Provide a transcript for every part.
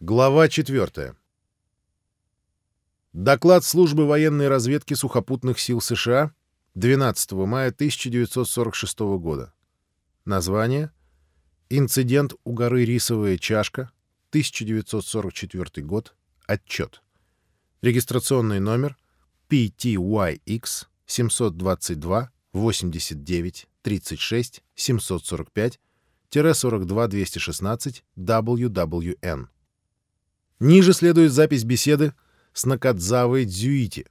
Глава 4. Доклад службы военной разведки сухопутных сил США 12 мая 1946 года. Название «Инцидент у горы Рисовая чашка, 1944 год. Отчет». Регистрационный номер PTYX 722 89 36 745 42 WWN. Ниже следует запись беседы с Накадзавой Дзюити,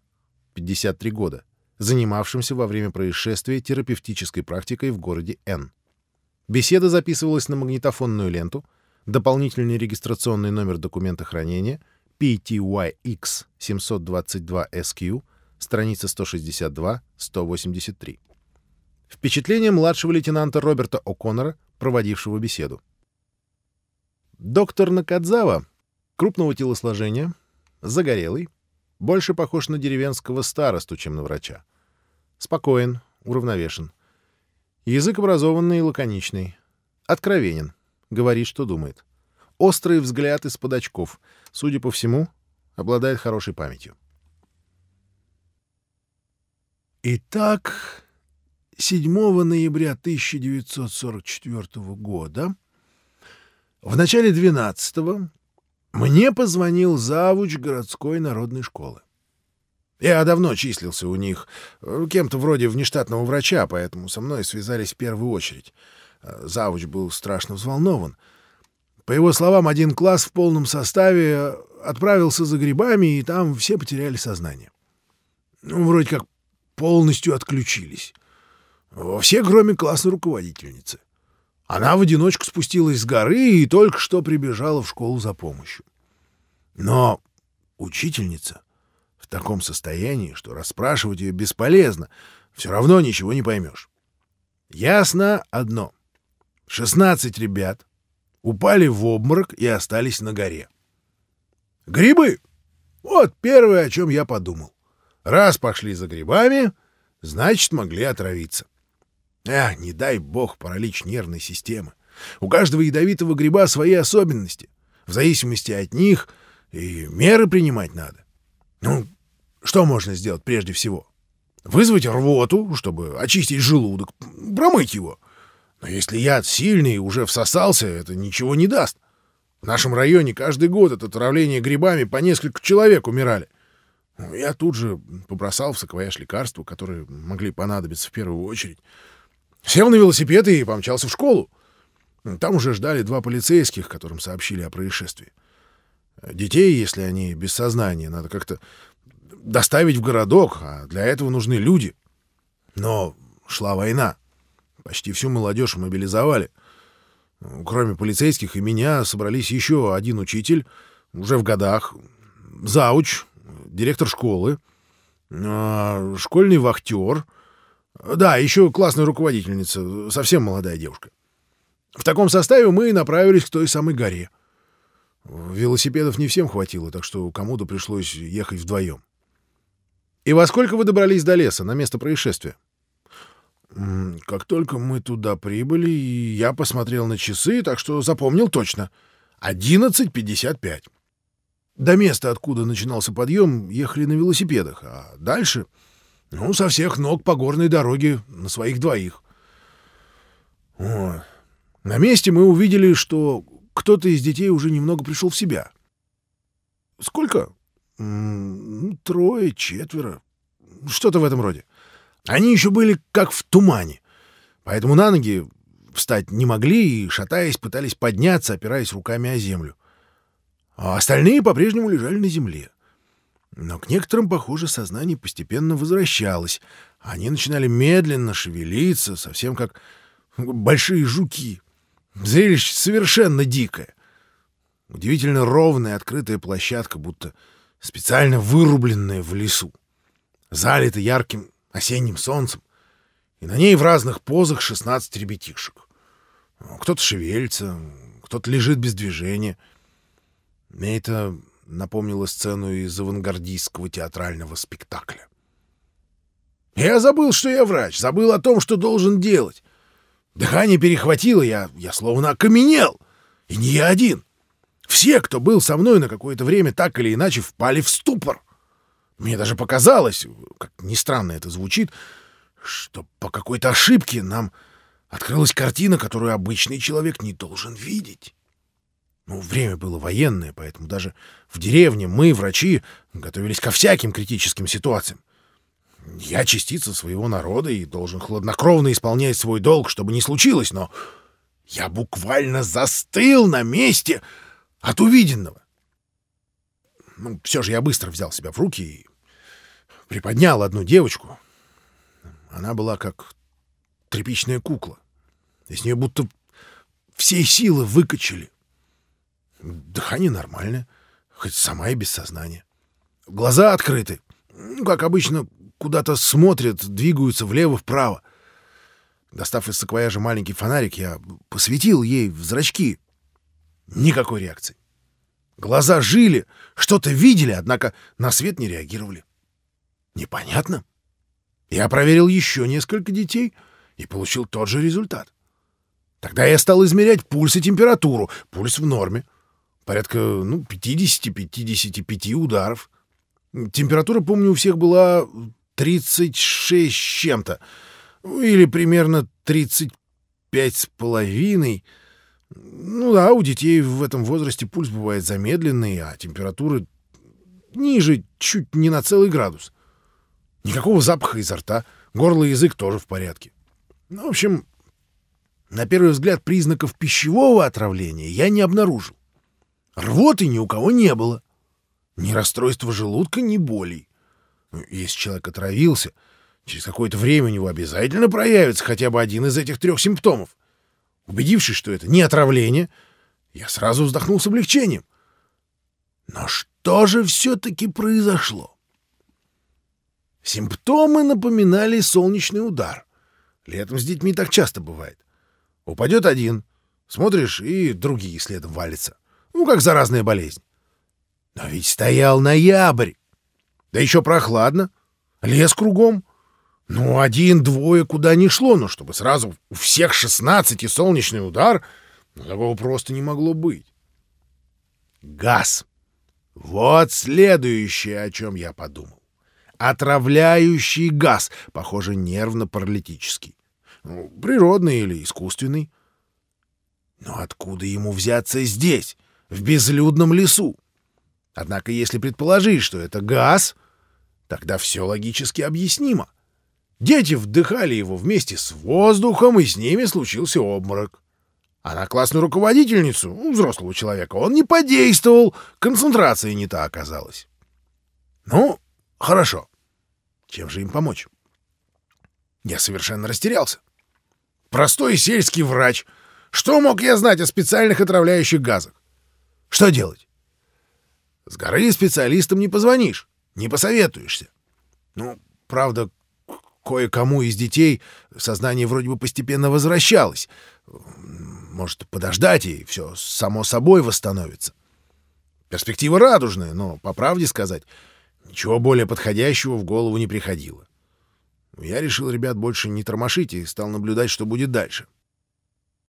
53 года, занимавшимся во время происшествия терапевтической практикой в городе Н. Беседа записывалась на магнитофонную ленту, дополнительный регистрационный номер документа хранения PTYX 722SQ, страница 162-183. Впечатление младшего лейтенанта Роберта О'Коннора, проводившего беседу. Доктор Накадзава, крупного телосложения, загорелый, больше похож на деревенского старосту, чем на врача. Спокоен, уравновешен. Язык образованный и лаконичный. Откровенен. Говорит, что думает. Острый взгляд из-под очков. Судя по всему, обладает хорошей памятью. Итак, 7 ноября 1944 года, в начале 12 мне позвонил завуч городской народной школы. Я давно числился у них э, кем-то вроде внештатного врача, поэтому со мной связались в первую очередь. Э, завуч был страшно взволнован. По его словам, один класс в полном составе отправился за грибами, и там все потеряли сознание. Ну, вроде как полностью отключились. Все, кроме классной руководительницы. Она в одиночку спустилась с горы и только что прибежала в школу за помощью. Но учительница в таком состоянии, что расспрашивать ее бесполезно, все равно ничего не поймешь. Ясно одно. Шестнадцать ребят упали в обморок и остались на горе. Грибы! Вот первое, о чем я подумал. Раз пошли за грибами, значит, могли отравиться. Эх, не дай бог паралич нервной системы. У каждого ядовитого гриба свои особенности. В зависимости от них и меры принимать надо. Ну, что можно сделать прежде всего? Вызвать рвоту, чтобы очистить желудок, промыть его. Но если яд сильный и уже всосался, это ничего не даст. В нашем районе каждый год от отравления грибами по несколько человек умирали. Я тут же побросал в саквояж лекарства, которые могли понадобиться в первую очередь. Сел на велосипед и помчался в школу. Там уже ждали два полицейских, которым сообщили о происшествии. Детей, если они без сознания, надо как-то доставить в городок, а для этого нужны люди. Но шла война. Почти всю молодежь мобилизовали. Кроме полицейских и меня собрались еще один учитель, уже в годах, зауч, директор школы, а, школьный вахтер — да, еще классная руководительница, совсем молодая девушка. В таком составе мы и направились к той самой горе. Велосипедов не всем хватило, так что кому-то пришлось ехать вдвоем. И во сколько вы добрались до леса, на место происшествия? Как только мы туда прибыли, я посмотрел на часы, так что запомнил точно. 11.55. До места, откуда начинался подъем, ехали на велосипедах, а дальше ну, со всех ног по горной дороге на своих двоих. О. На месте мы увидели, что кто-то из детей уже немного пришел в себя. Сколько? Трое, четверо. Что-то в этом роде. Они еще были как в тумане, поэтому на ноги встать не могли и, шатаясь, пытались подняться, опираясь руками о землю. А остальные по-прежнему лежали на земле. Но к некоторым, похоже, сознание постепенно возвращалось. Они начинали медленно шевелиться, совсем как большие жуки. Зрелище совершенно дикое. Удивительно ровная открытая площадка, будто специально вырубленная в лесу. Залита ярким осенним солнцем, и на ней в разных позах 16 ребятишек. Кто-то шевелится, кто-то лежит без движения. Мне это напомнила сцену из авангардистского театрального спектакля. Я забыл, что я врач, забыл о том, что должен делать. Дыхание перехватило, я, я словно окаменел. И не я один. Все, кто был со мной на какое-то время, так или иначе впали в ступор. Мне даже показалось, как ни странно это звучит, что по какой-то ошибке нам открылась картина, которую обычный человек не должен видеть. Ну, время было военное, поэтому даже в деревне мы, врачи, готовились ко всяким критическим ситуациям. Я частица своего народа и должен хладнокровно исполнять свой долг, чтобы не случилось, но я буквально застыл на месте от увиденного. Ну, все же я быстро взял себя в руки и приподнял одну девочку. Она была как тряпичная кукла. Из нее будто все силы выкачали. Дыхание нормальное, хоть сама и без сознания. Глаза открыты. Ну, как обычно, куда-то смотрят, двигаются влево-вправо. Достав из саквояжа маленький фонарик, я посветил ей в зрачки. Никакой реакции. Глаза жили, что-то видели, однако на свет не реагировали. Непонятно. Я проверил еще несколько детей и получил тот же результат. Тогда я стал измерять пульс и температуру. Пульс в норме. Порядка ну, 50-55 ударов. Температура, помню, у всех была 36 с чем-то. Или примерно 35 с половиной. Ну да, у детей в этом возрасте пульс бывает замедленный, а температура ниже чуть не на целый градус. Никакого запаха изо рта, горло и язык тоже в порядке. Ну, в общем, на первый взгляд признаков пищевого отравления я не обнаружил. Рвоты ни у кого не было. Ни расстройства желудка, ни болей. Ну, если человек отравился, через какое-то время у него обязательно проявится хотя бы один из этих трех симптомов. Убедившись, что это не отравление, я сразу вздохнул с облегчением. Но что же все-таки произошло? Симптомы напоминали солнечный удар. Летом с детьми так часто бывает. Упадет один, смотришь, и другие следом валятся. Ну, как заразная болезнь. Но ведь стоял ноябрь. Да еще прохладно. Лес кругом. Ну, один-двое куда ни шло, но чтобы сразу у всех шестнадцати солнечный удар, ну, такого просто не могло быть. Газ. Вот следующее, о чем я подумал. Отравляющий газ, похоже, нервно-паралитический. Ну, природный или искусственный. Но откуда ему взяться здесь, в безлюдном лесу? Однако, если предположить, что это газ, Тогда все логически объяснимо. Дети вдыхали его вместе с воздухом, и с ними случился обморок. А на классную руководительницу, взрослого человека, он не подействовал, концентрация не та оказалась. Ну, хорошо. Чем же им помочь? Я совершенно растерялся. Простой сельский врач. Что мог я знать о специальных отравляющих газах? Что делать? С горы специалистам не позвонишь не посоветуешься. Ну, правда, кое-кому из детей сознание вроде бы постепенно возвращалось. Может, подождать, и все само собой восстановится. Перспектива радужная, но, по правде сказать, ничего более подходящего в голову не приходило. Я решил ребят больше не тормошить и стал наблюдать, что будет дальше.